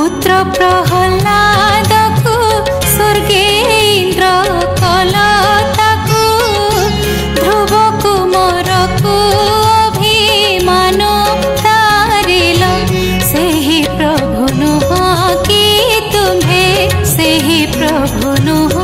पुत्र प्रहलाद को स्वर्गेन्द्र कलता को ध्रुव कुमार को अभिमान तारिल से ही प्रभु नुह कि तुम्हें से ही प्रभु नुह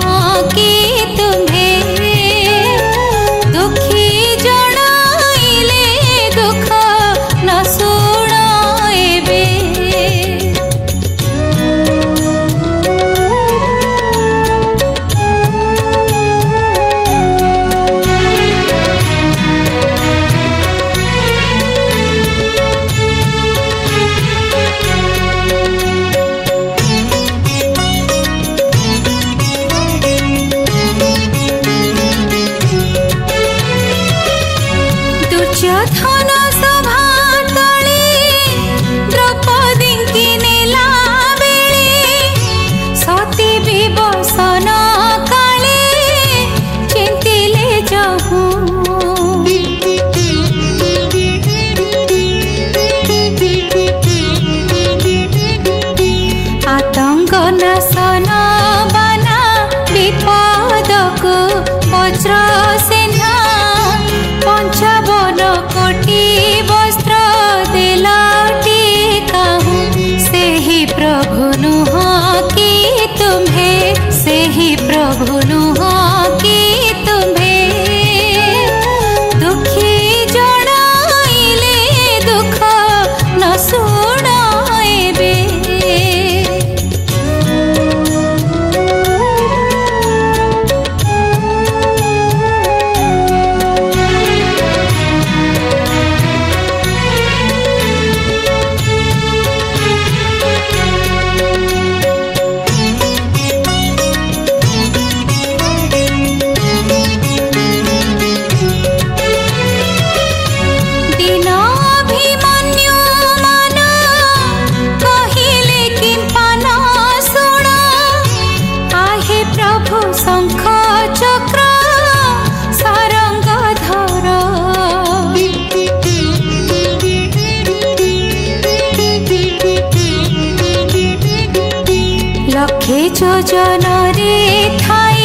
ৰাখিছো জনৰে ঠাই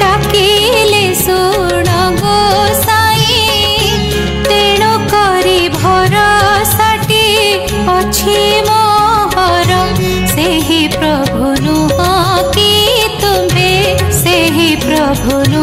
ডাকিলে চোন গোচাই তেণু কৰি ভৰচাটি অছি মহৰ সেই প্ৰভু নুহ কি তুমি? সেই প্ৰভু নু